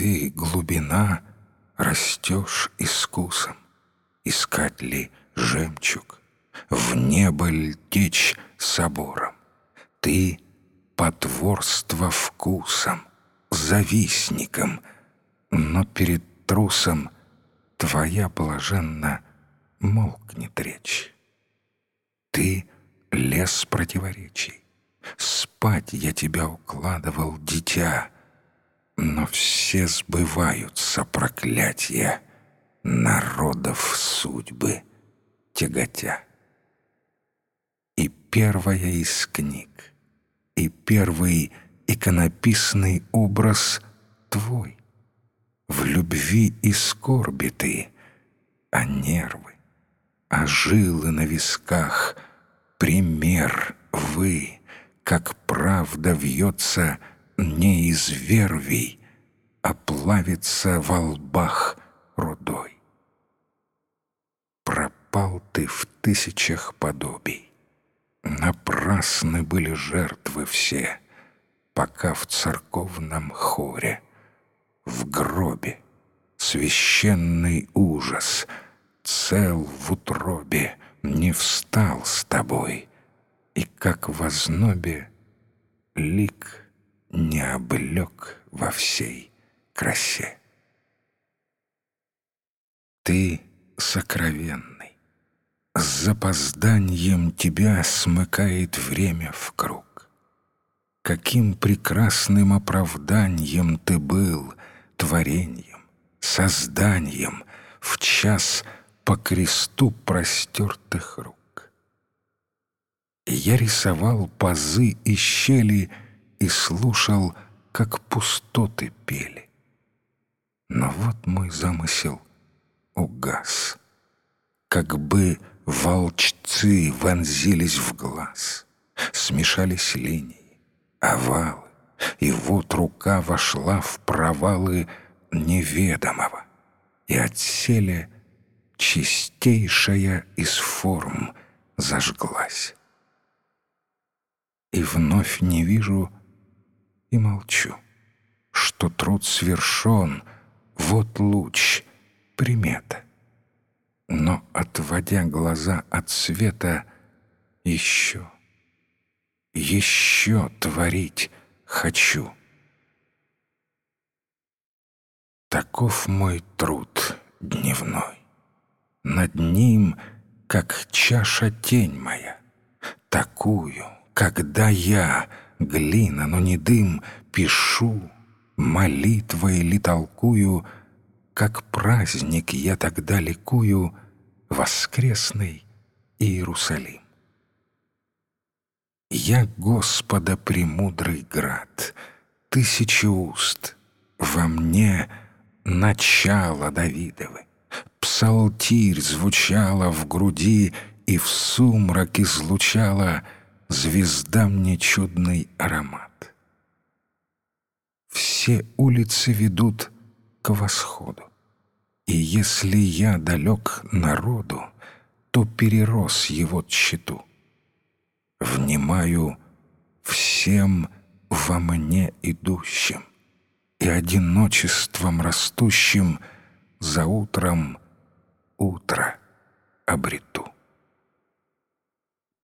Ты, глубина, растешь искусом. Искать ли жемчуг? В небо ль собором? Ты — потворство вкусом, завистником, Но перед трусом твоя блаженна молкнет речь. Ты — лес противоречий. Спать я тебя укладывал, дитя, Но все сбываются проклятия Народов судьбы тяготя. И первая из книг, и первый иконописный образ твой. В любви и скорби ты, а нервы, а жилы на висках, пример вы, как правда вьется не из вервей, а плавится во лбах рудой. Пропал ты в тысячах подобий. Напрасны были жертвы все, пока в церковном хоре, в гробе, священный ужас, цел в утробе, не встал с тобой, и как в ознобе лик не облег во всей красе. Ты сокровенный, с запозданием тебя смыкает время в круг. Каким прекрасным оправданием ты был, творением, созданием в час по кресту простертых рук. Я рисовал пазы и щели и слушал, как пустоты пели. Но вот мой замысел угас, как бы волчцы вонзились в глаз, смешались линии, овалы, и вот рука вошла в провалы неведомого, и отселе чистейшая из форм зажглась. И вновь не вижу и молчу, что труд свершен, вот луч, примета но, отводя глаза от света, еще, еще творить хочу. Таков мой труд дневной. Над ним, как чаша тень моя, такую, когда я, глина, но не дым, пишу, молитвой ли толкую — как праздник я тогда ликую Воскресный Иерусалим. Я Господа премудрый град, Тысячи уст, во мне начало Давидовы. Псалтирь звучала в груди И в сумрак излучала Звезда мне чудный аромат. Все улицы ведут к восходу. И если я далек народу, то перерос его тщету. Внимаю всем во мне идущим и одиночеством растущим за утром утро обрету.